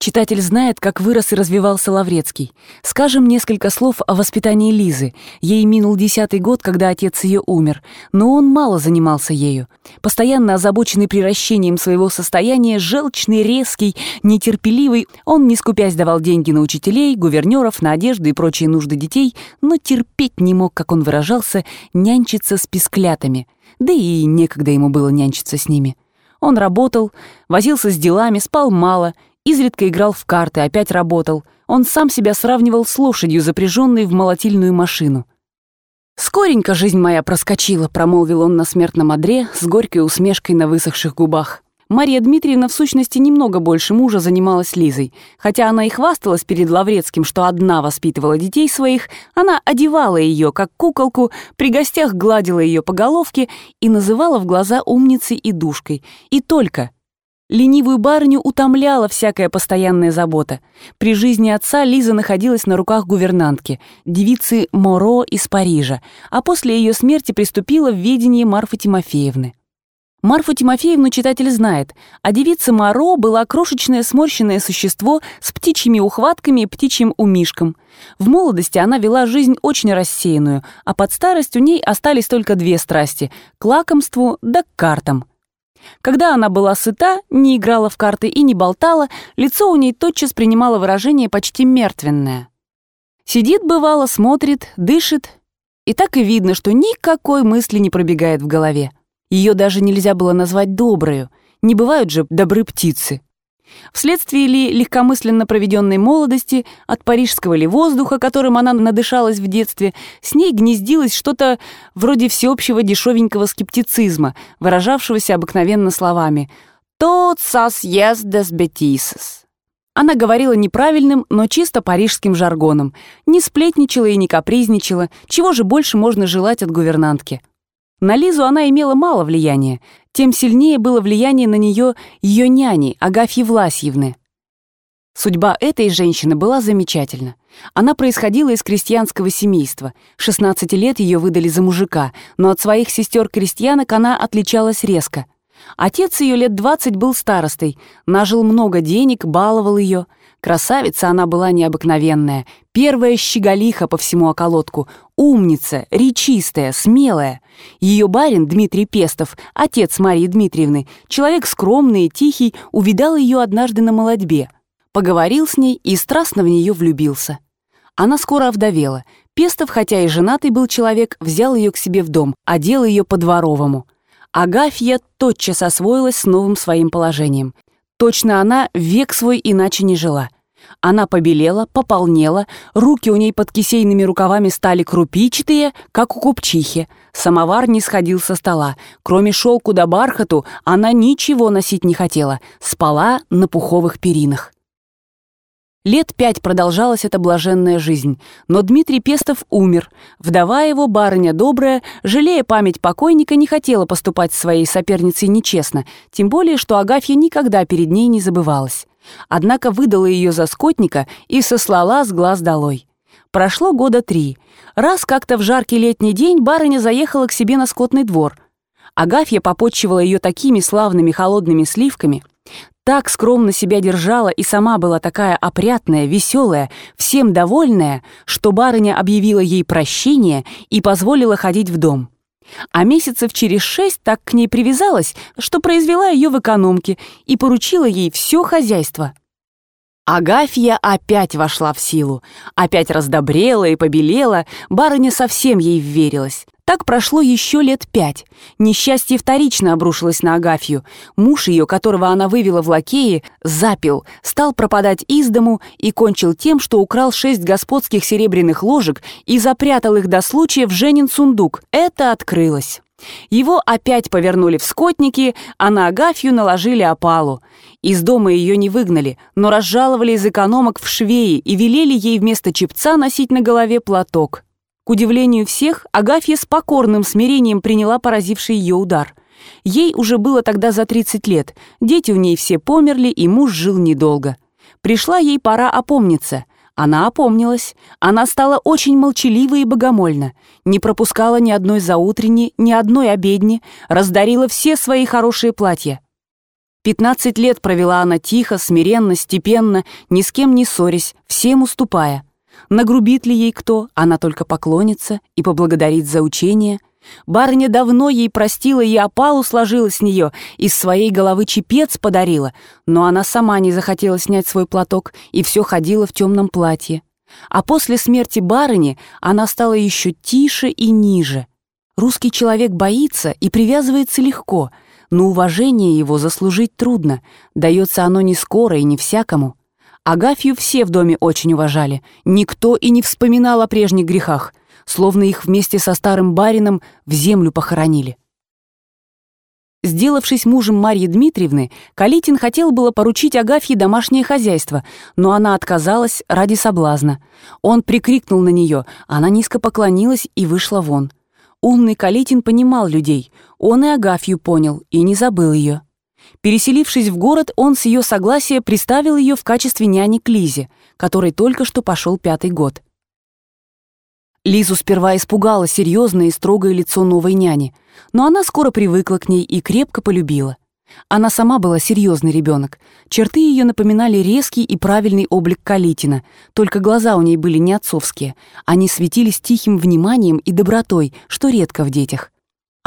Читатель знает, как вырос и развивался Лаврецкий. Скажем несколько слов о воспитании Лизы. Ей минул десятый год, когда отец ее умер, но он мало занимался ею. Постоянно озабоченный приращением своего состояния, желчный, резкий, нетерпеливый, он, не скупясь, давал деньги на учителей, гувернеров, на одежду и прочие нужды детей, но терпеть не мог, как он выражался, нянчиться с писклятами. Да и некогда ему было нянчиться с ними. Он работал, возился с делами, спал мало — изредка играл в карты, опять работал. Он сам себя сравнивал с лошадью, запряженной в молотильную машину. «Скоренько жизнь моя проскочила», — промолвил он на смертном одре с горькой усмешкой на высохших губах. Мария Дмитриевна в сущности немного больше мужа занималась Лизой. Хотя она и хвасталась перед Лаврецким, что одна воспитывала детей своих, она одевала ее, как куколку, при гостях гладила ее по головке и называла в глаза умницей и душкой. И только — Ленивую барыню утомляла всякая постоянная забота. При жизни отца Лиза находилась на руках гувернантки, девицы Моро из Парижа, а после ее смерти приступила в ведение Марфы Тимофеевны. Марфу Тимофеевну читатель знает, а девица Моро была крошечное сморщенное существо с птичьими ухватками и птичьим умишком. В молодости она вела жизнь очень рассеянную, а под старость у ней остались только две страсти — к лакомству да к картам — когда она была сыта, не играла в карты и не болтала, лицо у ней тотчас принимало выражение почти мертвенное. Сидит, бывало, смотрит, дышит, и так и видно, что никакой мысли не пробегает в голове. Ее даже нельзя было назвать доброю, не бывают же добры птицы. Вследствие ли легкомысленно проведенной молодости, от парижского ли воздуха, которым она надышалась в детстве, с ней гнездилось что-то вроде всеобщего дешевенького скептицизма, выражавшегося обыкновенно словами «Тот сас ес дес бетисес». Она говорила неправильным, но чисто парижским жаргоном, не сплетничала и не капризничала, чего же больше можно желать от гувернантки. На Лизу она имела мало влияния, тем сильнее было влияние на нее ее няни, Агафьи Власьевны. Судьба этой женщины была замечательна. Она происходила из крестьянского семейства. 16 лет ее выдали за мужика, но от своих сестер-крестьянок она отличалась резко. Отец ее лет 20 был старостой, нажил много денег, баловал ее — Красавица она была необыкновенная, первая щеголиха по всему околотку, умница, речистая, смелая. Ее барин Дмитрий Пестов, отец Марии Дмитриевны, человек скромный и тихий, увидал ее однажды на молодьбе. Поговорил с ней и страстно в нее влюбился. Она скоро овдовела. Пестов, хотя и женатый был человек, взял ее к себе в дом, одел ее по-дворовому. Агафья тотчас освоилась с новым своим положением. Точно она век свой иначе не жила. Она побелела, пополнела, руки у ней под кисейными рукавами стали крупичатые, как у купчихи. Самовар не сходил со стола. Кроме шелку да бархату, она ничего носить не хотела. Спала на пуховых перинах. Лет пять продолжалась эта блаженная жизнь, но Дмитрий Пестов умер. Вдова его, барыня добрая, жалея память покойника, не хотела поступать с своей соперницей нечестно, тем более, что Агафья никогда перед ней не забывалась. Однако выдала ее за скотника и сослала с глаз долой. Прошло года три. Раз как-то в жаркий летний день барыня заехала к себе на скотный двор. Агафья попотчевала ее такими славными холодными сливками — так скромно себя держала и сама была такая опрятная, веселая, всем довольная, что барыня объявила ей прощение и позволила ходить в дом. А месяцев через шесть так к ней привязалась, что произвела ее в экономке и поручила ей все хозяйство. Агафья опять вошла в силу, опять раздобрела и побелела, барыня совсем ей вверилась. Так прошло еще лет пять. Несчастье вторично обрушилось на Агафью. Муж ее, которого она вывела в лакеи, запил, стал пропадать из дому и кончил тем, что украл шесть господских серебряных ложек и запрятал их до случая в Женин сундук. Это открылось. Его опять повернули в скотники, а на Агафью наложили опалу. Из дома ее не выгнали, но разжаловали из экономок в швеи и велели ей вместо чепца носить на голове платок. К удивлению всех, Агафья с покорным смирением приняла поразивший ее удар. Ей уже было тогда за 30 лет, дети у ней все померли, и муж жил недолго. Пришла ей пора опомниться. Она опомнилась. Она стала очень молчалива и богомольна. Не пропускала ни одной заутренней, ни одной обедни, раздарила все свои хорошие платья. Пятнадцать лет провела она тихо, смиренно, степенно, ни с кем не ссорясь, всем уступая. Нагрубит ли ей кто, она только поклонится и поблагодарит за учение. Барыня давно ей простила и опалу сложила с нее, из своей головы чепец подарила, но она сама не захотела снять свой платок и все ходила в темном платье. А после смерти барыни она стала еще тише и ниже. Русский человек боится и привязывается легко — но уважение его заслужить трудно, дается оно не скоро и не всякому. Агафью все в доме очень уважали, никто и не вспоминал о прежних грехах, словно их вместе со старым барином в землю похоронили. Сделавшись мужем Марьи Дмитриевны, Калитин хотел было поручить Агафье домашнее хозяйство, но она отказалась ради соблазна. Он прикрикнул на нее, она низко поклонилась и вышла вон. Умный Калитин понимал людей, он и Агафью понял и не забыл ее. Переселившись в город, он с ее согласия приставил ее в качестве няни к Лизе, которой только что пошел пятый год. Лизу сперва испугало серьезное и строгое лицо новой няни, но она скоро привыкла к ней и крепко полюбила. Она сама была серьезный ребенок. Черты ее напоминали резкий и правильный облик Калитина, только глаза у ней были не отцовские. Они светились тихим вниманием и добротой, что редко в детях.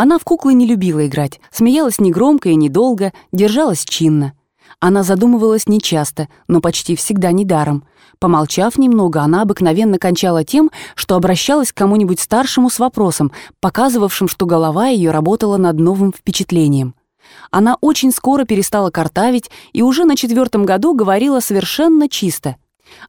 Она в куклы не любила играть, смеялась негромко и недолго, держалась чинно. Она задумывалась нечасто, но почти всегда недаром. Помолчав немного, она обыкновенно кончала тем, что обращалась к кому-нибудь старшему с вопросом, показывавшим, что голова ее работала над новым впечатлением. Она очень скоро перестала картавить и уже на четвертом году говорила совершенно чисто.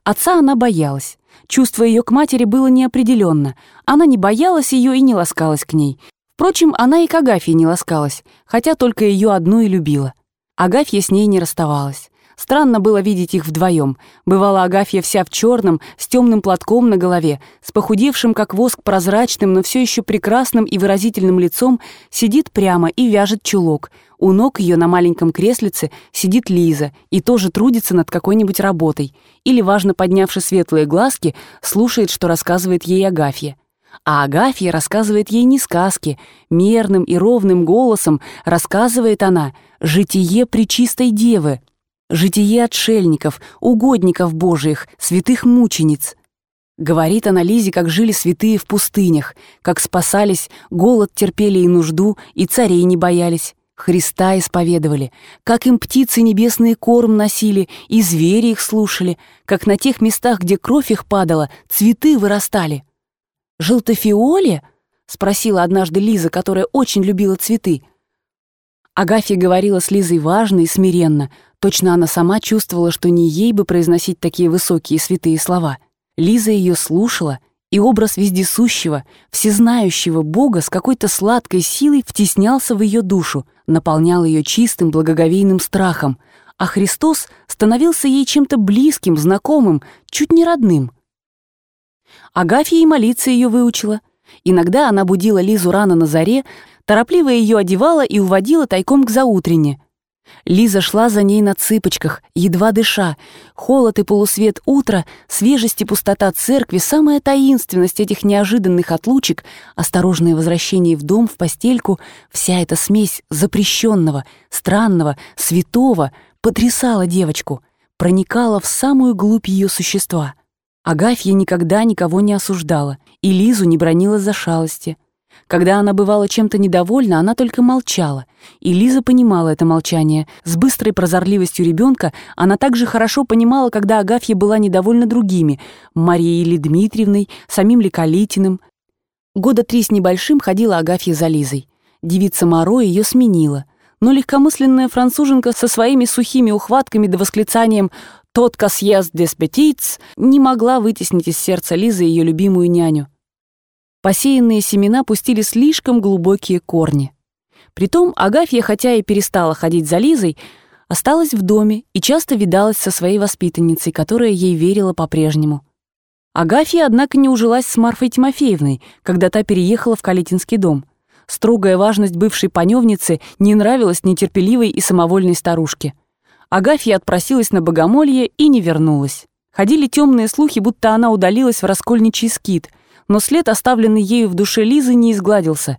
Отца она боялась. Чувство ее к матери было неопределенно. Она не боялась ее и не ласкалась к ней. Впрочем, она и к Агафье не ласкалась, хотя только ее одну и любила. Агафья с ней не расставалась. Странно было видеть их вдвоем. Бывала Агафья вся в черном, с темным платком на голове, с похудевшим, как воск, прозрачным, но все еще прекрасным и выразительным лицом, сидит прямо и вяжет чулок. У ног ее на маленьком креслице сидит Лиза и тоже трудится над какой-нибудь работой. Или, важно поднявши светлые глазки, слушает, что рассказывает ей Агафья. А Агафья рассказывает ей не сказки, мерным и ровным голосом рассказывает она «Житие Пречистой Девы», житие отшельников, угодников божиих, святых мучениц. Говорит она Лизе, как жили святые в пустынях, как спасались, голод терпели и нужду, и царей не боялись. Христа исповедовали, как им птицы небесные корм носили, и звери их слушали, как на тех местах, где кровь их падала, цветы вырастали. «Желтофиоле?» — спросила однажды Лиза, которая очень любила цветы. Агафья говорила с Лизой важно и смиренно, Точно она сама чувствовала, что не ей бы произносить такие высокие святые слова. Лиза ее слушала, и образ вездесущего, всезнающего Бога с какой-то сладкой силой втеснялся в ее душу, наполнял ее чистым благоговейным страхом, а Христос становился ей чем-то близким, знакомым, чуть не родным. Агафья и молиться ее выучила. Иногда она будила Лизу рано на заре, торопливо ее одевала и уводила тайком к заутрене, Лиза шла за ней на цыпочках, едва дыша. Холод и полусвет утра, свежесть и пустота церкви, самая таинственность этих неожиданных отлучек, осторожное возвращение в дом, в постельку, вся эта смесь запрещенного, странного, святого потрясала девочку, проникала в самую глубь ее существа. Агафья никогда никого не осуждала и Лизу не бронила за шалости. Когда она бывала чем-то недовольна, она только молчала. И Лиза понимала это молчание. С быстрой прозорливостью ребенка она также хорошо понимала, когда Агафья была недовольна другими — Марией или Дмитриевной, самим ли Калитиным. Года три с небольшим ходила Агафья за Лизой. Девица Моро ее сменила. Но легкомысленная француженка со своими сухими ухватками да восклицанием «Тот касьез дес петиц» не могла вытеснить из сердца Лизы ее любимую няню. Посеянные семена пустили слишком глубокие корни. Притом Агафья, хотя и перестала ходить за Лизой, осталась в доме и часто видалась со своей воспитанницей, которая ей верила по-прежнему. Агафья, однако, не ужилась с Марфой Тимофеевной, когда та переехала в Калитинский дом. Строгая важность бывшей паневницы не нравилась нетерпеливой и самовольной старушке. Агафья отпросилась на богомолье и не вернулась. Ходили темные слухи, будто она удалилась в раскольничий скит — но след, оставленный ею в душе Лизы, не изгладился.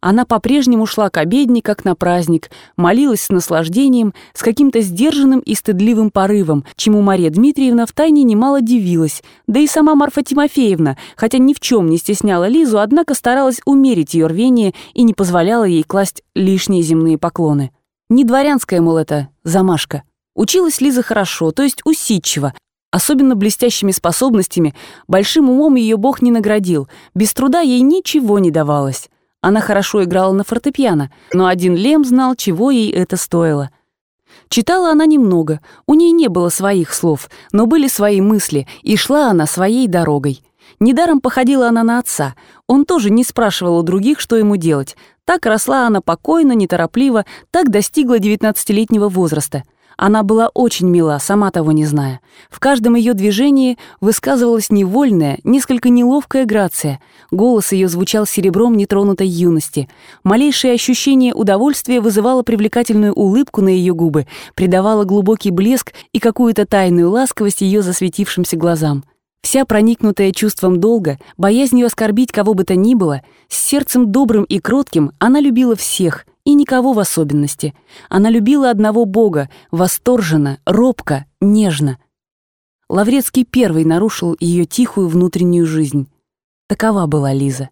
Она по-прежнему шла к обедне, как на праздник, молилась с наслаждением, с каким-то сдержанным и стыдливым порывом, чему Мария Дмитриевна втайне немало дивилась, да и сама Марфа Тимофеевна, хотя ни в чем не стесняла Лизу, однако старалась умерить ее рвение и не позволяла ей класть лишние земные поклоны. Не дворянская, мол, это замашка. Училась Лиза хорошо, то есть усидчиво, Особенно блестящими способностями, большим умом ее бог не наградил, без труда ей ничего не давалось. Она хорошо играла на фортепиано, но один Лем знал, чего ей это стоило. Читала она немного, у ней не было своих слов, но были свои мысли, и шла она своей дорогой. Недаром походила она на отца, он тоже не спрашивал у других, что ему делать. Так росла она покойно, неторопливо, так достигла девятнадцатилетнего возраста — она была очень мила, сама того не зная. В каждом ее движении высказывалась невольная, несколько неловкая грация. Голос ее звучал серебром нетронутой юности. Малейшее ощущение удовольствия вызывало привлекательную улыбку на ее губы, придавало глубокий блеск и какую-то тайную ласковость ее засветившимся глазам. Вся проникнутая чувством долга, боязнью оскорбить кого бы то ни было, с сердцем добрым и кротким она любила всех — и никого в особенности. Она любила одного Бога, восторженно, робко, нежно. Лаврецкий первый нарушил ее тихую внутреннюю жизнь. Такова была Лиза.